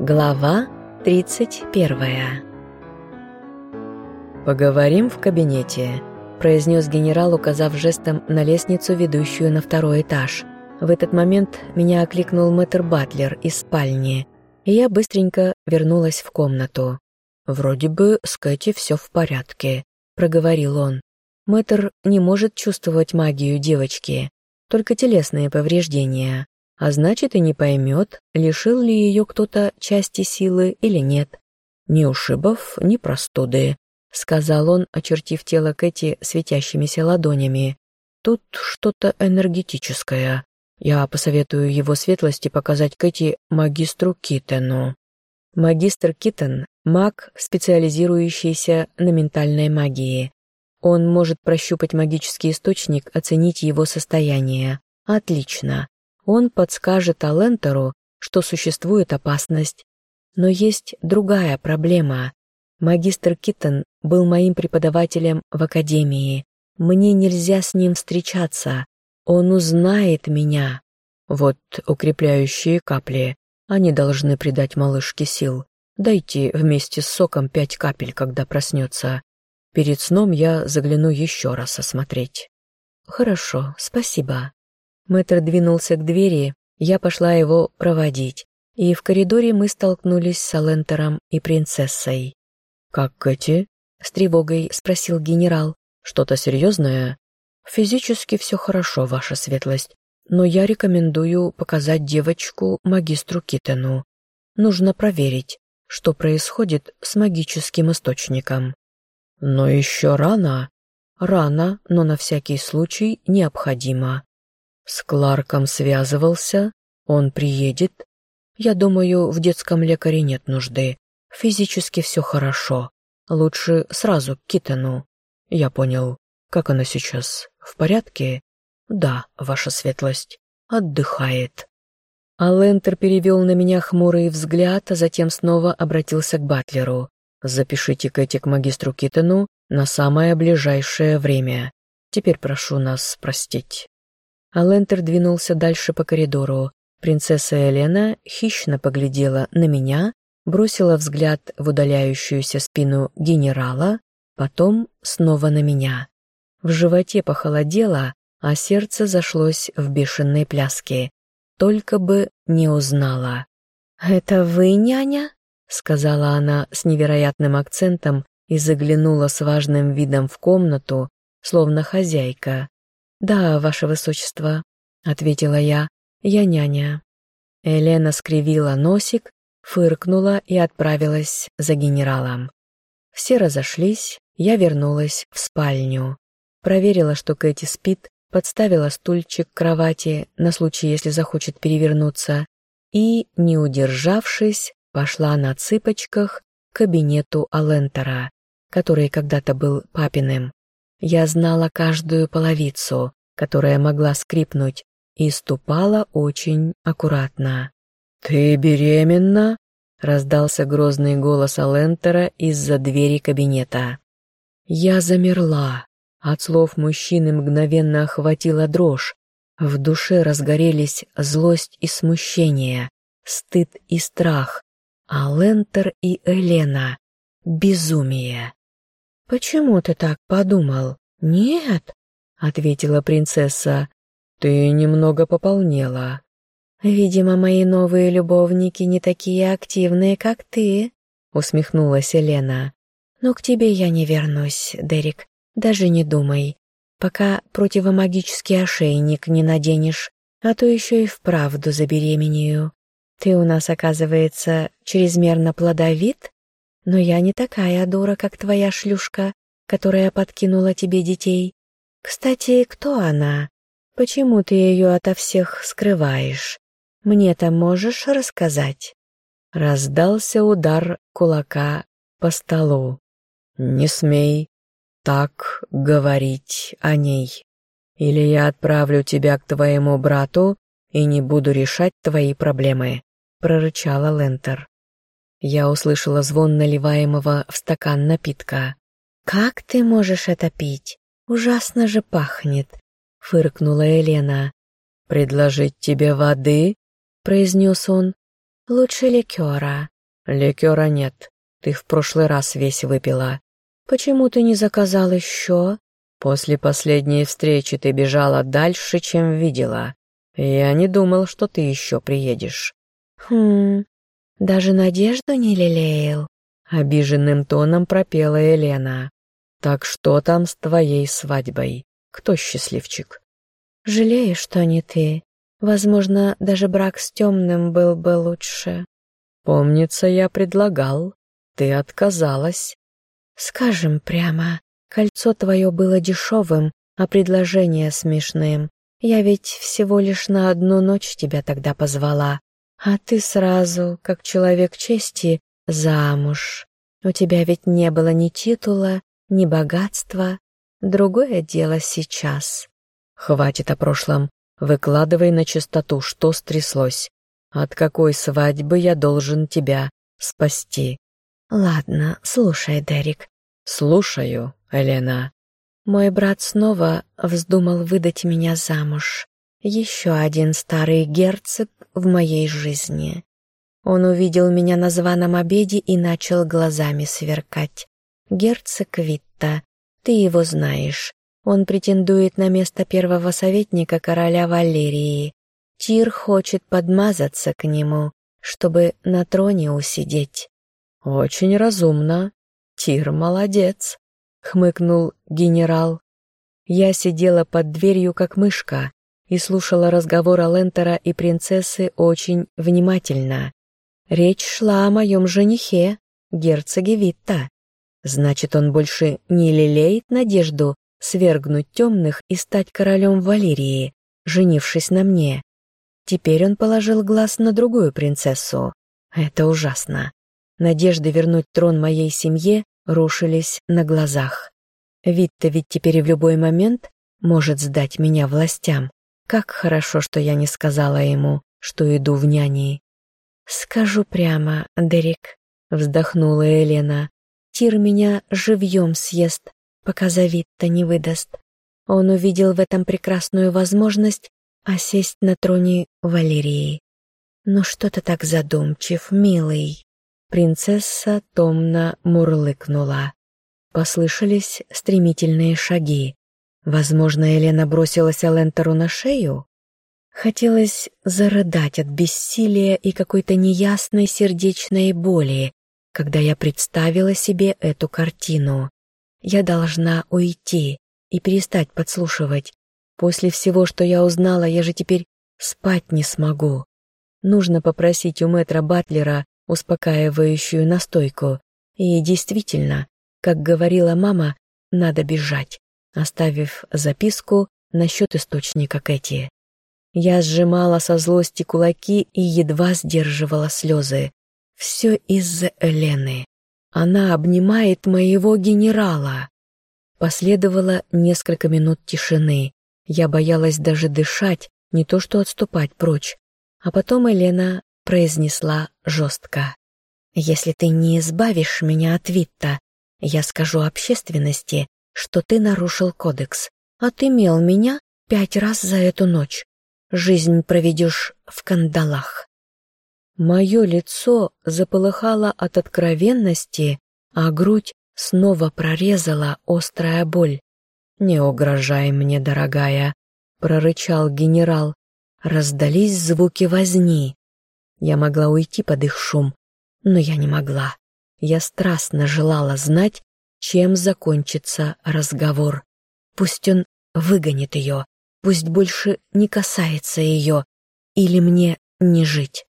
Глава 31 «Поговорим в кабинете», — произнес генерал, указав жестом на лестницу, ведущую на второй этаж. В этот момент меня окликнул мэтр Батлер из спальни, и я быстренько вернулась в комнату. «Вроде бы с Кэти все в порядке», — проговорил он. Мэтр не может чувствовать магию девочки, только телесные повреждения а значит и не поймет, лишил ли ее кто-то части силы или нет. «Ни ушибов, ни простуды», — сказал он, очертив тело Кэти светящимися ладонями. «Тут что-то энергетическое. Я посоветую его светлости показать Кэти магистру Китену». Магистр Китен — маг, специализирующийся на ментальной магии. Он может прощупать магический источник, оценить его состояние. Отлично. Он подскажет Алентеру, что существует опасность. Но есть другая проблема. Магистр Киттон был моим преподавателем в академии. Мне нельзя с ним встречаться. Он узнает меня. Вот укрепляющие капли. Они должны придать малышке сил. Дайте вместе с соком пять капель, когда проснется. Перед сном я загляну еще раз осмотреть. Хорошо, спасибо. Мэтр двинулся к двери, я пошла его проводить, и в коридоре мы столкнулись с Алентером и принцессой. «Как Кэти?» — с тревогой спросил генерал. «Что-то серьезное?» «Физически все хорошо, ваша светлость, но я рекомендую показать девочку магистру Китену. Нужно проверить, что происходит с магическим источником». «Но еще рано». «Рано, но на всякий случай необходимо. С Кларком связывался, он приедет. Я думаю, в детском лекаре нет нужды. Физически все хорошо. Лучше сразу к Китону. Я понял. Как она сейчас? В порядке? Да, ваша светлость. Отдыхает. Алентер перевел на меня хмурый взгляд, а затем снова обратился к Батлеру. «Запишите Кэти к магистру Китону на самое ближайшее время. Теперь прошу нас простить». Алентер двинулся дальше по коридору. Принцесса Елена хищно поглядела на меня, бросила взгляд в удаляющуюся спину генерала, потом снова на меня. В животе похолодело, а сердце зашлось в бешеной пляске. Только бы не узнала. «Это вы, няня?» — сказала она с невероятным акцентом и заглянула с важным видом в комнату, словно хозяйка. «Да, ваше высочество», — ответила я, — «я няня». Елена скривила носик, фыркнула и отправилась за генералом. Все разошлись, я вернулась в спальню. Проверила, что Кэти спит, подставила стульчик к кровати на случай, если захочет перевернуться, и, не удержавшись, пошла на цыпочках к кабинету Алентера, который когда-то был папиным. Я знала каждую половицу, которая могла скрипнуть, и ступала очень аккуратно. «Ты беременна?» — раздался грозный голос Алентера из-за двери кабинета. Я замерла. От слов мужчины мгновенно охватила дрожь. В душе разгорелись злость и смущение, стыд и страх. А Лентер и Элена — безумие. «Почему ты так подумал?» «Нет», — ответила принцесса, — «ты немного пополнела». «Видимо, мои новые любовники не такие активные, как ты», — усмехнулась Елена. «Но к тебе я не вернусь, Дерек, даже не думай, пока противомагический ошейник не наденешь, а то еще и вправду забеременею. Ты у нас, оказывается, чрезмерно плодовит?» Но я не такая дура, как твоя шлюшка, которая подкинула тебе детей. Кстати, кто она? Почему ты ее ото всех скрываешь? Мне-то можешь рассказать?» Раздался удар кулака по столу. «Не смей так говорить о ней. Или я отправлю тебя к твоему брату и не буду решать твои проблемы», — прорычала Лентер. Я услышала звон наливаемого в стакан напитка. «Как ты можешь это пить? Ужасно же пахнет!» — фыркнула Елена. «Предложить тебе воды?» — произнес он. Лучше ликера». «Ликера нет. Ты в прошлый раз весь выпила». «Почему ты не заказал еще?» «После последней встречи ты бежала дальше, чем видела. Я не думал, что ты еще приедешь». «Хм, даже надежду не лелеял?» Обиженным тоном пропела Елена. «Так что там с твоей свадьбой? Кто счастливчик?» «Жалею, что не ты. Возможно, даже брак с темным был бы лучше». «Помнится, я предлагал. Ты отказалась». «Скажем прямо, кольцо твое было дешевым, а предложение смешным. Я ведь всего лишь на одну ночь тебя тогда позвала, а ты сразу, как человек чести, замуж. У тебя ведь не было ни титула, ни богатства. Другое дело сейчас». «Хватит о прошлом. Выкладывай на чистоту, что стряслось. От какой свадьбы я должен тебя спасти?» «Ладно, слушай, Дерек». «Слушаю, Елена». Мой брат снова вздумал выдать меня замуж. Еще один старый герцог в моей жизни. Он увидел меня на званом обеде и начал глазами сверкать. Герцог Витта, ты его знаешь. Он претендует на место первого советника короля Валерии. Тир хочет подмазаться к нему, чтобы на троне усидеть. «Очень разумно. Тир молодец», — хмыкнул генерал. Я сидела под дверью, как мышка, и слушала разговор Алентера и принцессы очень внимательно. Речь шла о моем женихе, герцоге Витта. Значит, он больше не лелеет надежду свергнуть темных и стать королем Валерии, женившись на мне. Теперь он положил глаз на другую принцессу. Это ужасно. Надежды вернуть трон моей семье рушились на глазах. Витта ведь теперь в любой момент может сдать меня властям. Как хорошо, что я не сказала ему, что иду в няни. «Скажу прямо, Дерек», — вздохнула Елена. «Тир меня живьем съест, пока Завид-то не выдаст. Он увидел в этом прекрасную возможность осесть на троне Валерии. Ну что ты так задумчив, милый?» Принцесса томно мурлыкнула. Послышались стремительные шаги. Возможно, Елена бросилась Алентеру на шею? Хотелось зарыдать от бессилия и какой-то неясной сердечной боли, когда я представила себе эту картину. Я должна уйти и перестать подслушивать. После всего, что я узнала, я же теперь спать не смогу. Нужно попросить у мэтра Батлера успокаивающую настойку. И действительно, как говорила мама, надо бежать, оставив записку насчет источника Кэти. Я сжимала со злости кулаки и едва сдерживала слезы. Все из-за Элены. Она обнимает моего генерала. Последовало несколько минут тишины. Я боялась даже дышать, не то что отступать прочь. А потом Елена произнесла жестко. «Если ты не избавишь меня от Витта, я скажу общественности, что ты нарушил кодекс, а ты мел меня пять раз за эту ночь. Жизнь проведешь в кандалах». Мое лицо заполыхало от откровенности, а грудь снова прорезала острая боль. «Не угрожай мне, дорогая», — прорычал генерал. Раздались звуки возни. Я могла уйти под их шум, но я не могла. Я страстно желала знать, чем закончится разговор. Пусть он выгонит ее, пусть больше не касается ее, или мне не жить.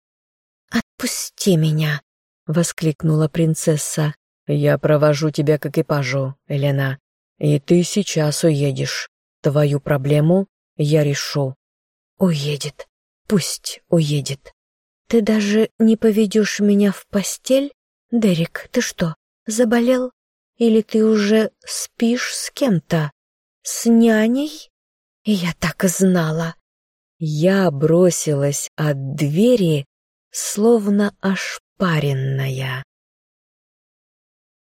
«Отпусти меня!» — воскликнула принцесса. «Я провожу тебя к экипажу, Елена, и ты сейчас уедешь. Твою проблему я решу». «Уедет. Пусть уедет». «Ты даже не поведешь меня в постель? Дерек, ты что, заболел? Или ты уже спишь с кем-то? С няней?» Я так и знала. Я бросилась от двери, словно ошпаренная.